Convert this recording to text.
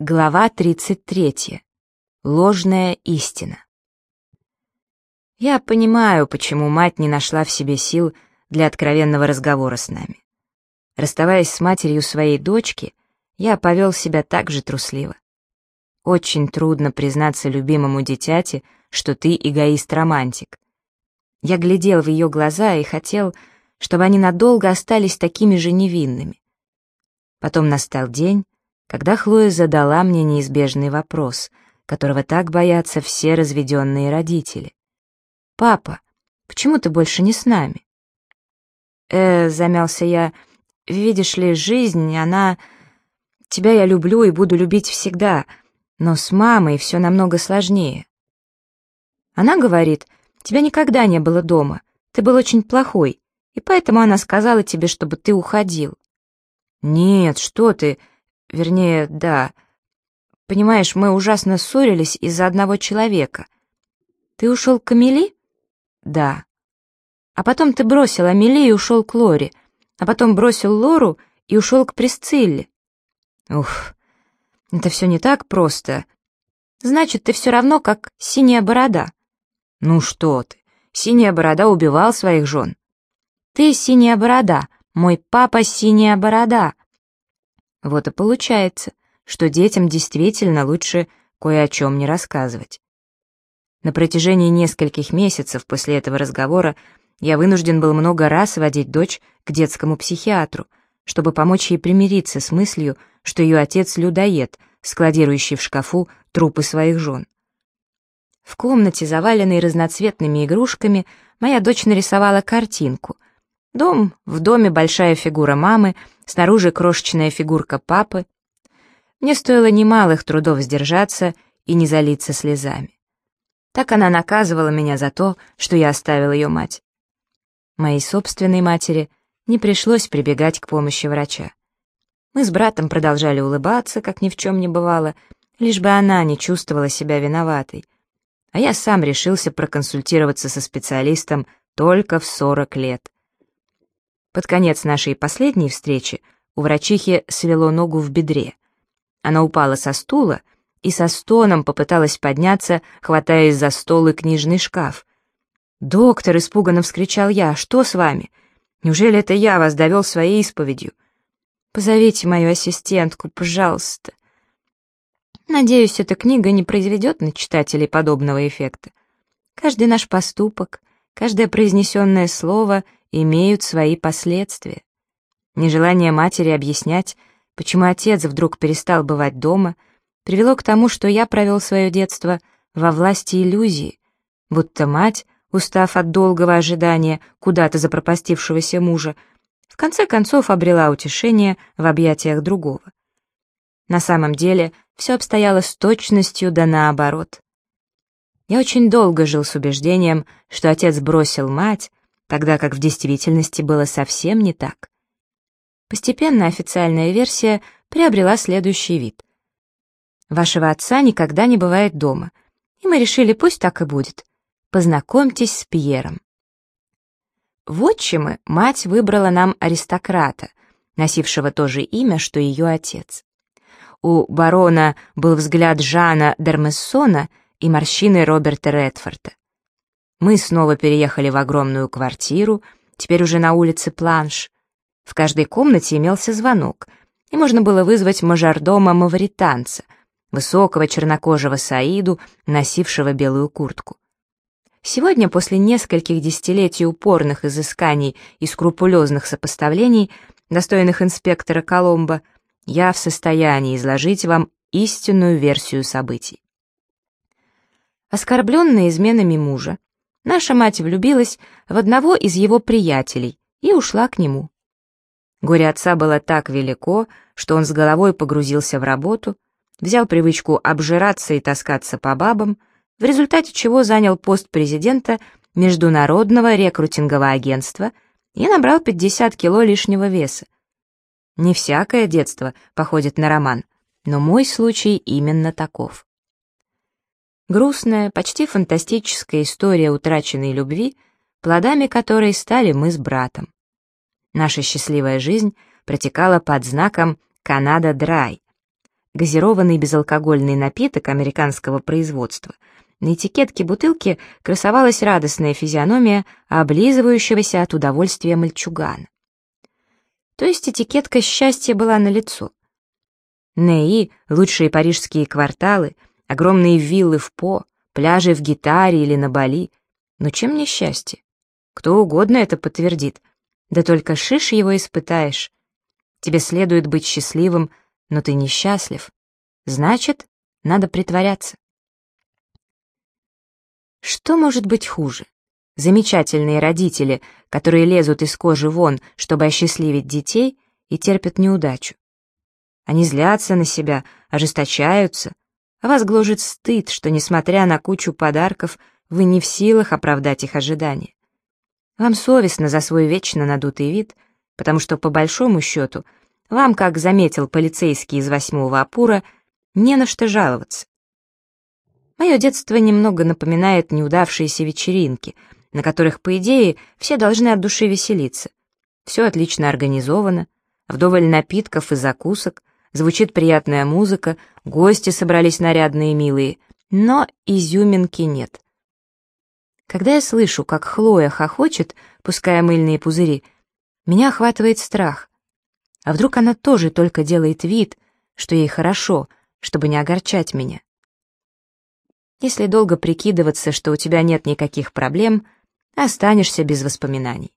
Глава 33. Ложная истина. Я понимаю, почему мать не нашла в себе сил для откровенного разговора с нами. Расставаясь с матерью своей дочки, я повел себя так же трусливо. Очень трудно признаться любимому дитяти, что ты эгоист-романтик. Я глядел в ее глаза и хотел, чтобы они надолго остались такими же невинными. Потом настал день, когда Хлоя задала мне неизбежный вопрос, которого так боятся все разведенные родители. «Папа, почему ты больше не с нами?» «Э, — замялся я, — видишь ли, жизнь, она... Тебя я люблю и буду любить всегда, но с мамой все намного сложнее». Она говорит, тебя никогда не было дома, ты был очень плохой, и поэтому она сказала тебе, чтобы ты уходил. «Нет, что ты, Вернее, да. Понимаешь, мы ужасно ссорились из-за одного человека. Ты ушел к Амели? Да. А потом ты бросил Амели и ушел к Лоре. А потом бросил Лору и ушел к Присцилле. Ух, это все не так просто. Значит, ты все равно как синяя борода. Ну что ты, синяя борода убивал своих жен. Ты синяя борода, мой папа синяя борода. Вот и получается, что детям действительно лучше кое о чем не рассказывать. На протяжении нескольких месяцев после этого разговора я вынужден был много раз водить дочь к детскому психиатру, чтобы помочь ей примириться с мыслью, что ее отец — людоед, складирующий в шкафу трупы своих жен. В комнате, заваленной разноцветными игрушками, моя дочь нарисовала картинку. Дом, в доме большая фигура мамы — снаружи крошечная фигурка папы. Мне стоило немалых трудов сдержаться и не залиться слезами. Так она наказывала меня за то, что я оставил ее мать. Моей собственной матери не пришлось прибегать к помощи врача. Мы с братом продолжали улыбаться, как ни в чем не бывало, лишь бы она не чувствовала себя виноватой. А я сам решился проконсультироваться со специалистом только в 40 лет. Под конец нашей последней встречи у врачихи свело ногу в бедре. Она упала со стула и со стоном попыталась подняться, хватаясь за стол и книжный шкаф. «Доктор!» — испуганно вскричал я. «Что с вами? Неужели это я вас довел своей исповедью? Позовите мою ассистентку, пожалуйста». Надеюсь, эта книга не произведет на читателей подобного эффекта. Каждый наш поступок, каждое произнесенное слово — имеют свои последствия. Нежелание матери объяснять, почему отец вдруг перестал бывать дома, привело к тому, что я провел свое детство во власти иллюзии, будто мать, устав от долгого ожидания куда-то запропастившегося мужа, в конце концов обрела утешение в объятиях другого. На самом деле все обстояло с точностью да наоборот. Я очень долго жил с убеждением, что отец бросил мать, тогда как в действительности было совсем не так. Постепенно официальная версия приобрела следующий вид. Вашего отца никогда не бывает дома, и мы решили, пусть так и будет. Познакомьтесь с Пьером. В отчимы мать выбрала нам аристократа, носившего то же имя, что ее отец. У барона был взгляд Жана Дермессона и морщины Роберта Редфорда. Мы снова переехали в огромную квартиру, теперь уже на улице Планш. В каждой комнате имелся звонок, и можно было вызвать мажордома-мавританца, высокого чернокожего Саиду, носившего белую куртку. Сегодня, после нескольких десятилетий упорных изысканий и скрупулезных сопоставлений, достойных инспектора Коломбо, я в состоянии изложить вам истинную версию событий. Оскорбленная изменами мужа, наша мать влюбилась в одного из его приятелей и ушла к нему. Горе отца было так велико, что он с головой погрузился в работу, взял привычку обжираться и таскаться по бабам, в результате чего занял пост президента Международного рекрутингового агентства и набрал 50 кило лишнего веса. Не всякое детство походит на роман, но мой случай именно таков. Грустная, почти фантастическая история утраченной любви, плодами которой стали мы с братом. Наша счастливая жизнь протекала под знаком «Канада Драй». газированный безалкогольный напиток американского производства, на этикетке бутылки красовалась радостная физиономия облизывающегося от удовольствия мальчугана. То есть этикетка счастья была налицо. Неи, лучшие парижские кварталы, огромные виллы в По, пляжи в Гитаре или на Бали. Но чем не счастье? Кто угодно это подтвердит. Да только шиш его испытаешь. Тебе следует быть счастливым, но ты несчастлив. Значит, надо притворяться. Что может быть хуже? Замечательные родители, которые лезут из кожи вон, чтобы осчастливить детей, и терпят неудачу. Они злятся на себя, ожесточаются, вас гложет стыд, что, несмотря на кучу подарков, вы не в силах оправдать их ожидания. Вам совестно за свой вечно надутый вид, потому что, по большому счету, вам, как заметил полицейский из восьмого Апура, не на что жаловаться. Мое детство немного напоминает неудавшиеся вечеринки, на которых, по идее, все должны от души веселиться. Все отлично организовано, вдоволь напитков и закусок, звучит приятная музыка, гости собрались нарядные и милые, но изюминки нет. Когда я слышу, как Хлоя хохочет, пуская мыльные пузыри, меня охватывает страх. А вдруг она тоже только делает вид, что ей хорошо, чтобы не огорчать меня? Если долго прикидываться, что у тебя нет никаких проблем, останешься без воспоминаний.